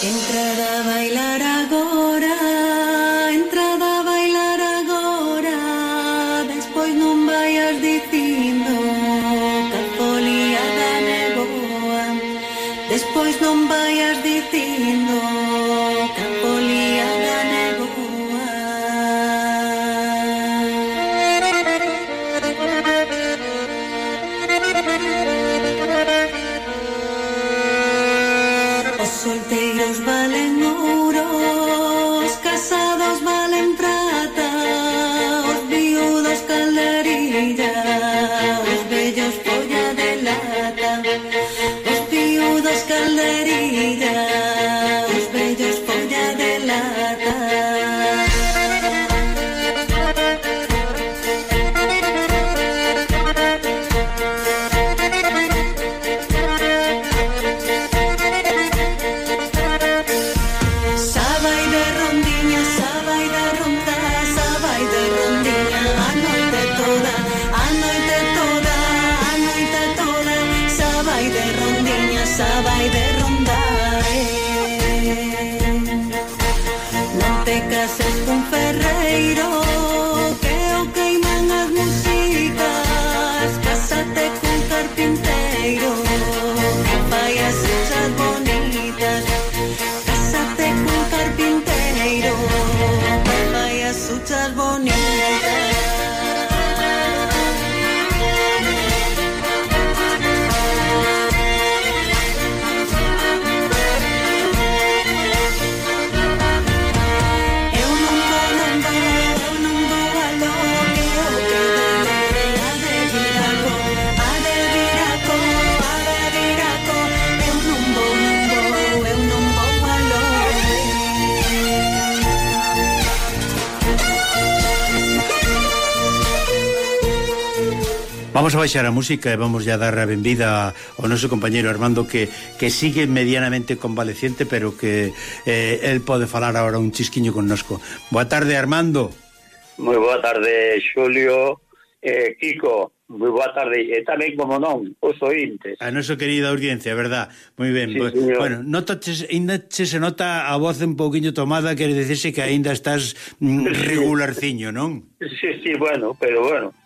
Entrada a bailar agora, entrada a bailar agora, despois non vaias dicindo que a folia da neboa, despois non vaias dicindo que a folia da neboa. Thank solteros valen Vamos a baixar a música e vamos ya dar a benvida ao noso compañeiro Armando que, que sigue medianamente convaleciente pero que eh, el pode falar agora un chisquiño connosco. Boa tarde, Armando. Moi boa tarde, Xulio, eh, Kiko, moi boa tarde. E tamén, como non, os ointes. A nosa querida audiencia, verdad? Moi ben. Sí, bueno, nota ainda che se nota a voz un pouquiño tomada, quere decirse que aínda estás mm, regularciño, non? Sí, sí, bueno, pero bueno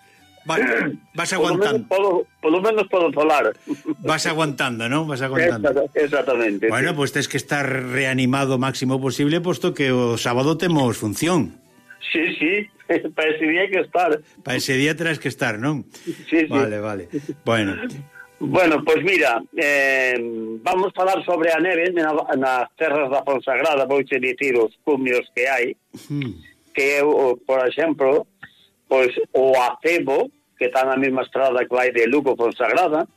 Va, vas aguantando. Polo menos, podo, polo menos podo falar. Vas aguantando, non? Vas aguantando. Exactamente. Bueno, sí. pois pues, tes que estar reanimado o máximo posible, posto que o sábado temos función. Sí, sí, para ese día que estar. Para ese día terás que estar, non? Sí, sí. Vale, vale. Bueno. Bueno, pois pues mira, eh, vamos falar sobre a neve na, nas terras da Fonsagrada, vou che dicir os cumios que hai, mm. que eu, por exemplo, pois o Acebo, que está na mesma estrada que vai de Lugo Fonsagrada,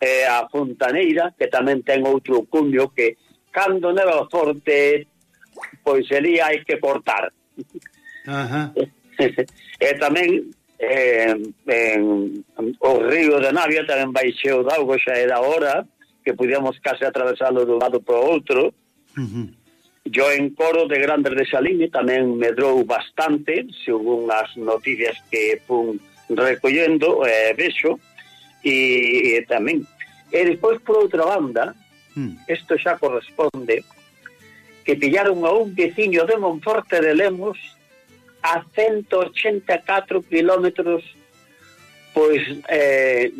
e a Fontaneira, que tamén ten outro cumio que cando neva forte, pois ali hai que cortar. Ajá. e tamén eh, en, o río de Navia tamén vai cheo de auga, xa era hora, que podíamos case atravesarlo un lado para o outro, uh -huh. Yo en Coro de Grandes de Salime tamén medrou bastante, según as noticias que fun recollendo, eh, vexo, e, e tamén. E despois, por outra banda, hmm. isto xa corresponde, que pillaron a un veciño de Monforte de Lemos a 184 kilómetros pois eh,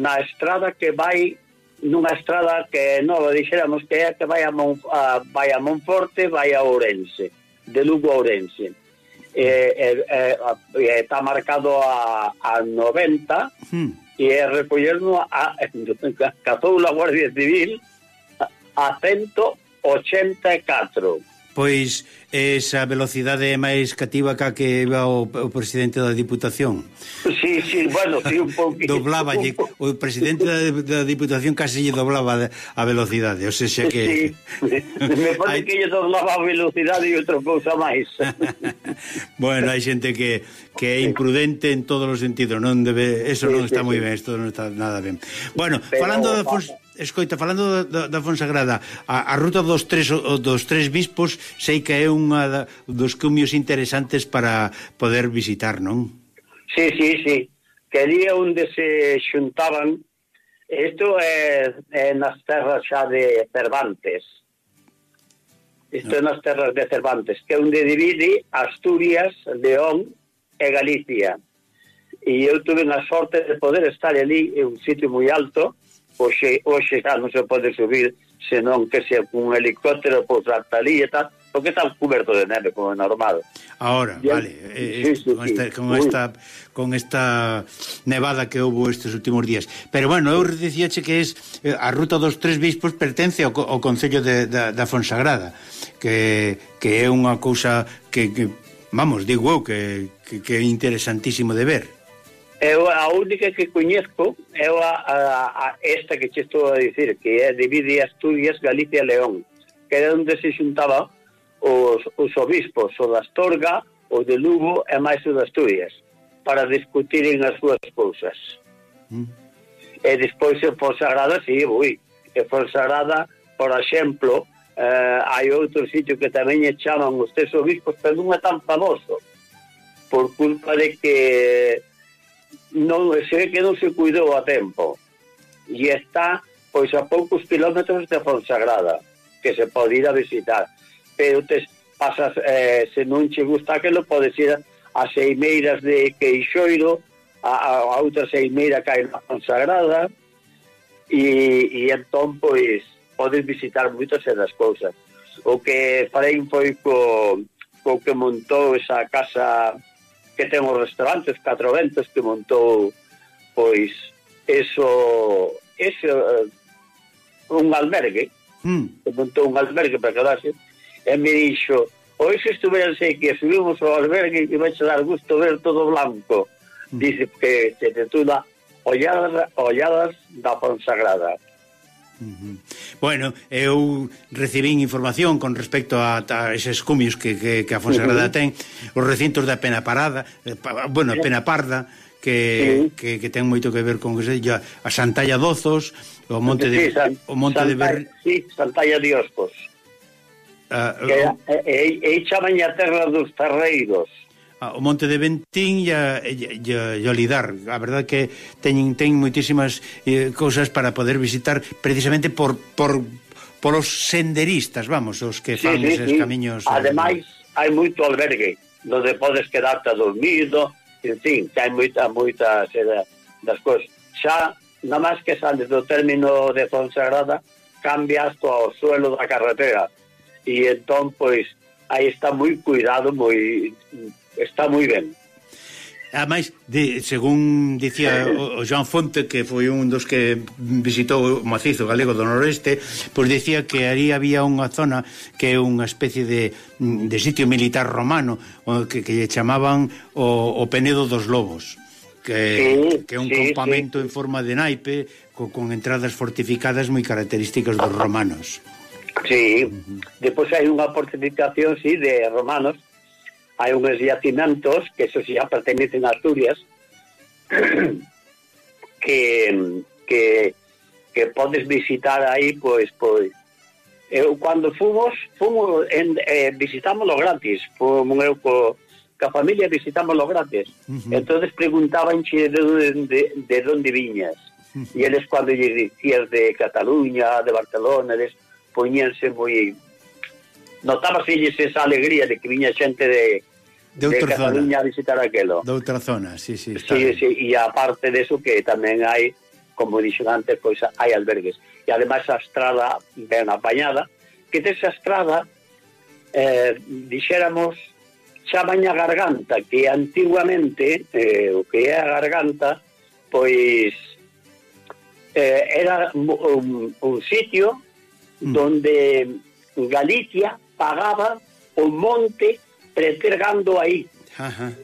na estrada que vai nunha estrada que nova, dixéramos que é a que vai a, Mon, a, vai a Monforte, vai a Ourense, de Lugo a Ourense. E, e, e, está marcado a, a 90 mm. e é recollerno a, cazou a Guardia Civil a 184. Pois esa velocidade é máis cativa ca que iba o, o presidente da Diputación. Sí, sí, bueno, sí, un pouquinho. Doblaba, o presidente da, da Diputación casi lle doblaba a velocidade, ou sea, que... Sí, me pone que lle doblaba a velocidade e outra cousa máis. bueno, hai xente que, que é imprudente en todos os sentidos, non debe... Eso sí, non está sí, moi sí. ben, isto non está nada ben. Bueno, Pero, falando da... Fons... Escoita, falando da, da Fonsagrada, a, a ruta dos tres, dos tres bispos sei que é un unha dos cumios interesantes para poder visitar, non? Sí, sí, sí. Que onde se xuntaban Isto é, é nas terras xa de Cervantes. Isto no. é ah. nas terras de Cervantes, que é onde divide Asturias, León e Galicia. E eu tuve a sorte de poder estar ali, en un sitio moi alto, hoxe, hoxe xa non se pode subir, senón que se un helicóptero por ali e tal, porque está coberto de neve como é normal. Ahora, ¿Ya? vale, eh, sí, eh, sí, con, esta, sí. con, esta, con esta nevada que houve estes últimos días. Pero bueno, eu dicíache que es eh, a ruta dos tres bispos pertence ao, ao Concello de, da, da Fonsagrada, que, que é unha cousa que, que vamos, digo eu, que, que, que é interesantísimo de ver. Eu a única que coñezco é a, a, a esta que che estou a dicir, que é divide Asturias, Galicia e León, que era onde se xuntaba os, os obispos, o de Astorga, o de Lugo e máis o de Asturias, para discutiren as súas cousas. Mm. E despois en Fonsagrada, sí, ui, e Fonsagrada, por exemplo, eh, hai outro sitio que tamén e chaman os tres obispos, pero non é tan famoso, por culpa de que non se que non se cuidou a tempo. E está pois a poucos kilómetros de Fonsagrada, que se pode ir a visitar pero tes, pasas, eh, se non che gusta aquilo, podes ir a Seimeiras de Queixoiro, a, a, a outra seimeira que hai na Consagrada, e, e entón, pois, podes visitar moitas das cousas. O que farei foi co, co que montou esa casa que ten os restaurantes, catro ventos que montou, pois, eso, eso, eh, un albergue, mm. que montou un albergue para quedarse, e me dixo hoxe sei que subimos ao albergue e vai dar gusto ver todo blanco mm. dice que se titula Olladas, Olladas da Fonsagrada Uhum. Bueno, eu recibín información con respecto a, a eses cumios que, que, que a Fonsagrada uh -huh. ten os recintos da Pena Parada eh, pa, bueno, Pena Parda que, sí. que, que ten moito que ver con que sei, a Santalla Dozos o Monte de, sí, San, o Monte Santa, de Ber... sí, Santalla de Oscos Ah, que é, é, é chaman a terra dos Tarreiros. Ah, o Monte de Ventín e, a, e, e, e a Lidar. A verdade que teñen teñen moitísimas eh, cousas para poder visitar precisamente por, por, por os senderistas, vamos, os que fan sí, sí, esos sí. camiños. Eh, Ademais, hai moito albergue onde podes quedarte dormido, en fin, que hai moita, moita seda das cousas. Xa, nada máis que sales do término de Fonsagrada, cambias o suelo da carretera, e entón, pois, aí está moi cuidado, moi está moi ben. Ademais, de, según dicía o, o Joan Fonte, que foi un dos que visitou o macizo galego do noreste, pois dicía que ali había unha zona que é unha especie de, de sitio militar romano que, que chamaban o, o Penedo dos Lobos que, sí, que é un sí, campamento sí. en forma de naipe co, con entradas fortificadas moi características dos romanos. Sí, uh -huh. depois hai unha fortificación, sí, de romanos, hai uns yacimentos, que eso sí, xa pertenecen a Asturias, que, que, que podes visitar aí, pois, pois, eu, cando fomos, fomos en, eh, visitámoslo gratis, fomos eu co, ca familia visitámoslo gratis. Uh -huh. Entonces preguntaban de, de, de, donde viñas. Uh -huh. Eles cando lle dicías de Cataluña, de Barcelona, eles, poñense moi notábaselles esa alegría de que viña xente de de, outra Cataluña zona. a visitar aquelo. De outra zona, sí, sí. Está sí, sí, e aparte de eso que tamén hai, como dixen antes, pois hai albergues. E ademais a estrada ben apañada, que desa estrada, eh, dixéramos, chaman a garganta, que antiguamente, eh, o que é a garganta, pois eh, era un, un sitio mm. donde Galicia pagaba o monte pretergando aí. Ajá.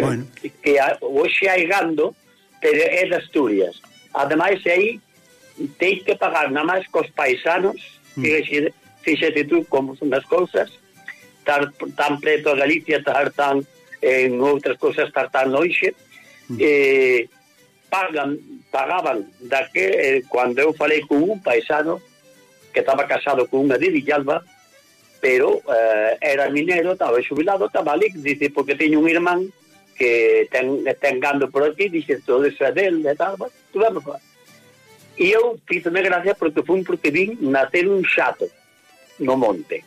Bueno. Que hoxe hai gando, pero é de Asturias. Ademais, aí tens que pagar nada máis cos paisanos, mm. que fíxate tú como son as cousas, estar tan preto a Galicia, estar tan en outras cousas, estar tan longe, mm. eh, pagan, pagaban daquel, eh, cando eu falei con un paisano, que estaba casado con unha de Villalba, pero eh, era minero, estaba xubilado, estaba ali, dice, porque teño un irmán que ten, ten gando por aquí, dice, todo eso é del, e tal, bueno, tú. E eu fizome gracia porque fun porque vin nacer un xato no monte.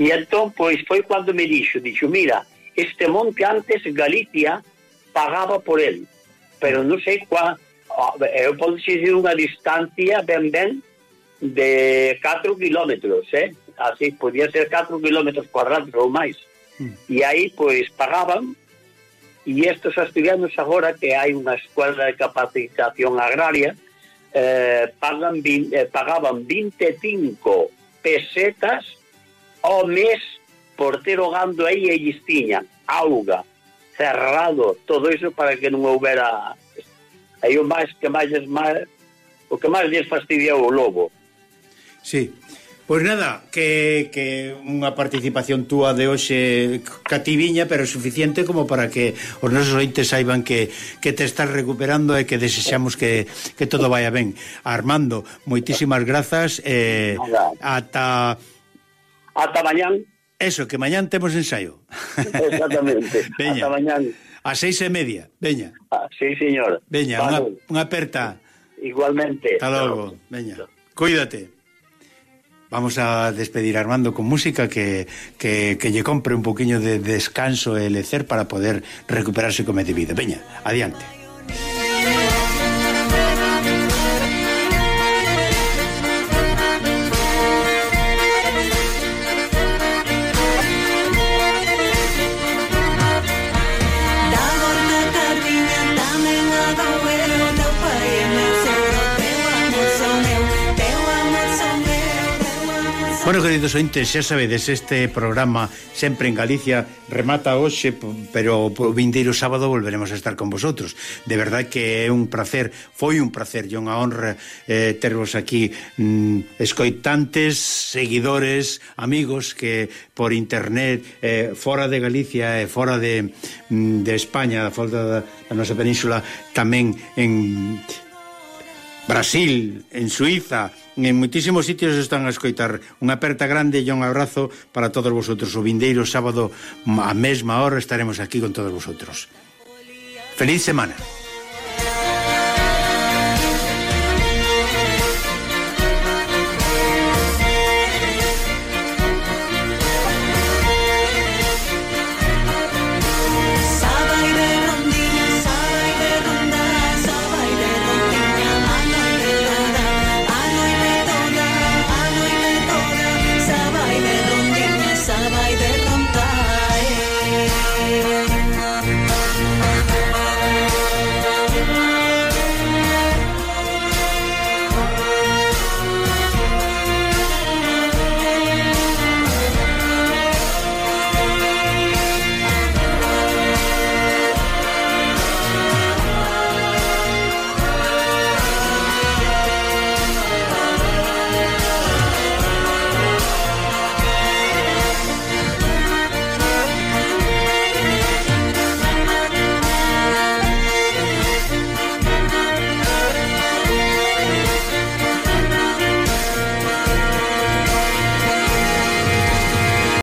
E entón, pois, foi cando me dixo, dixo, mira, este monte antes Galicia pagaba por él, pero non sei qua, eu podo dicir unha distancia ben ben de 4 kilómetros, eh? así podía ser 4 kilómetros cuadrados ou máis. Mm. E aí, pois, pagaban, e estes estudiantes agora que hai unha escuela de capacitación agraria, eh, pagan, eh, pagaban 25 pesetas ao mes por ter o gando aí e listiña, auga, cerrado, todo iso para que non houbera... Aí o máis que máis, máis o que máis lles fastidiou o lobo Sí. Pois nada, que, que unha participación túa de hoxe cativiña, pero suficiente como para que os nosos ointes saiban que, que te estás recuperando e que desexamos que, que todo vaya ben. Armando, moitísimas grazas. Eh, ata... Ata mañán. Eso, que mañán temos ensaio. Exactamente. Veña. Ata mañán. A seis e media, veña. Ah, sí, señor. Veña, vale. unha, unha aperta. Igualmente. Hasta logo, veña. Cuídate. Vamos a despedir a Armando con música que, que, que lle compre un poquinho de descanso e lecer para poder recuperarse como é debido. Veña, adiante. queridos ointes, xa sabedes, este programa sempre en Galicia remata hoxe, pero o vindeiro sábado volveremos a estar con vosotros. De verdad que é un placer, foi un placer e unha honra eh, tervos aquí mm, escoitantes, seguidores, amigos que por internet, eh, fora de Galicia e eh, fora de, mm, de España, fora falta da, da nosa península, tamén en Brasil, en Suiza, en moitísimos sitios están a escoitar. Unha aperta grande e un abrazo para todos vosotros. O vindeiro sábado a mesma hora estaremos aquí con todos vosotros. Feliz semana.